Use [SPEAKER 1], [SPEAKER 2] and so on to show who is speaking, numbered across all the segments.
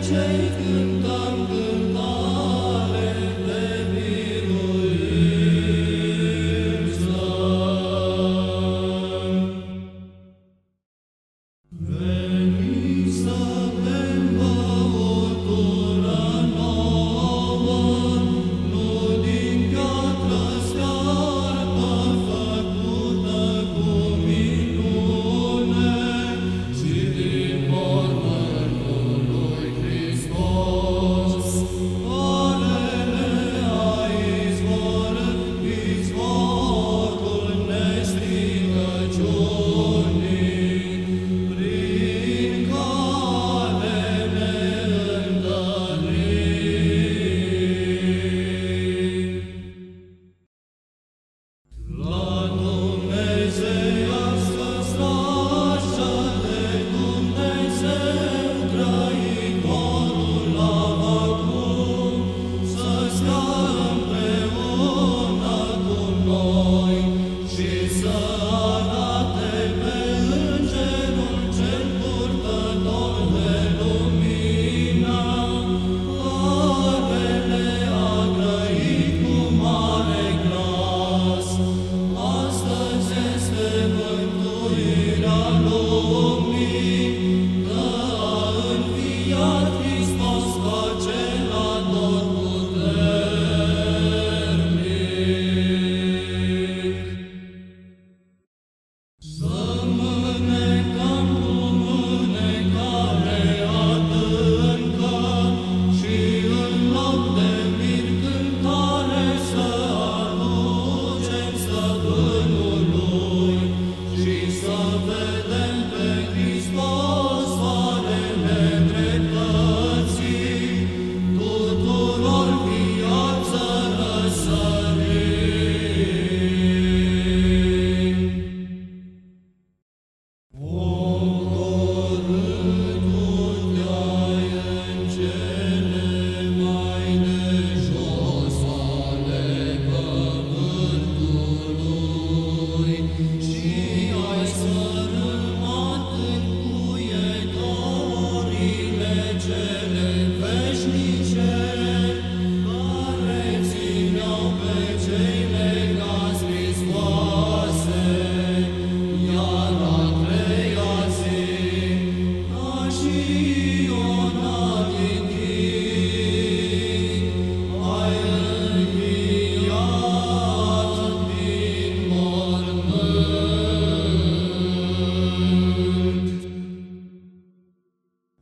[SPEAKER 1] Jacob, Duncan.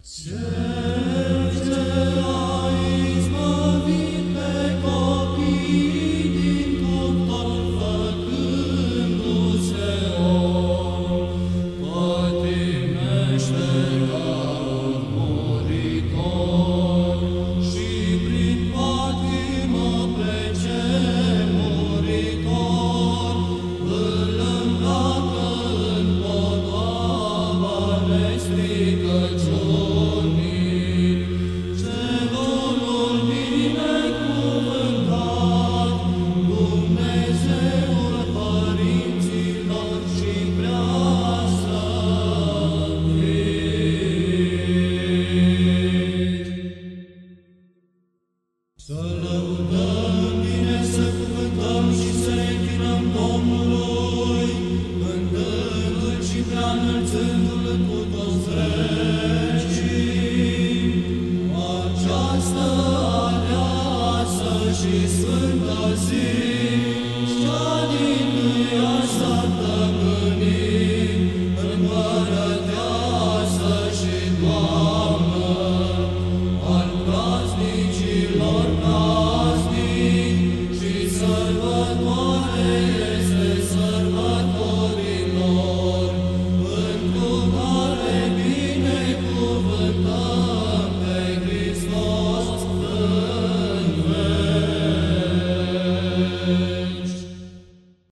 [SPEAKER 1] Cel ce a izbăvit pe copii din păcat, făcându-se om, pătimește ca și prin patimă plece muritor, îl îmbracă în podoaba nestricăciune. Să lăudăm, bine să cuvântăm și să ne închinăm Domnului, cântându-L și preanălțându-L în.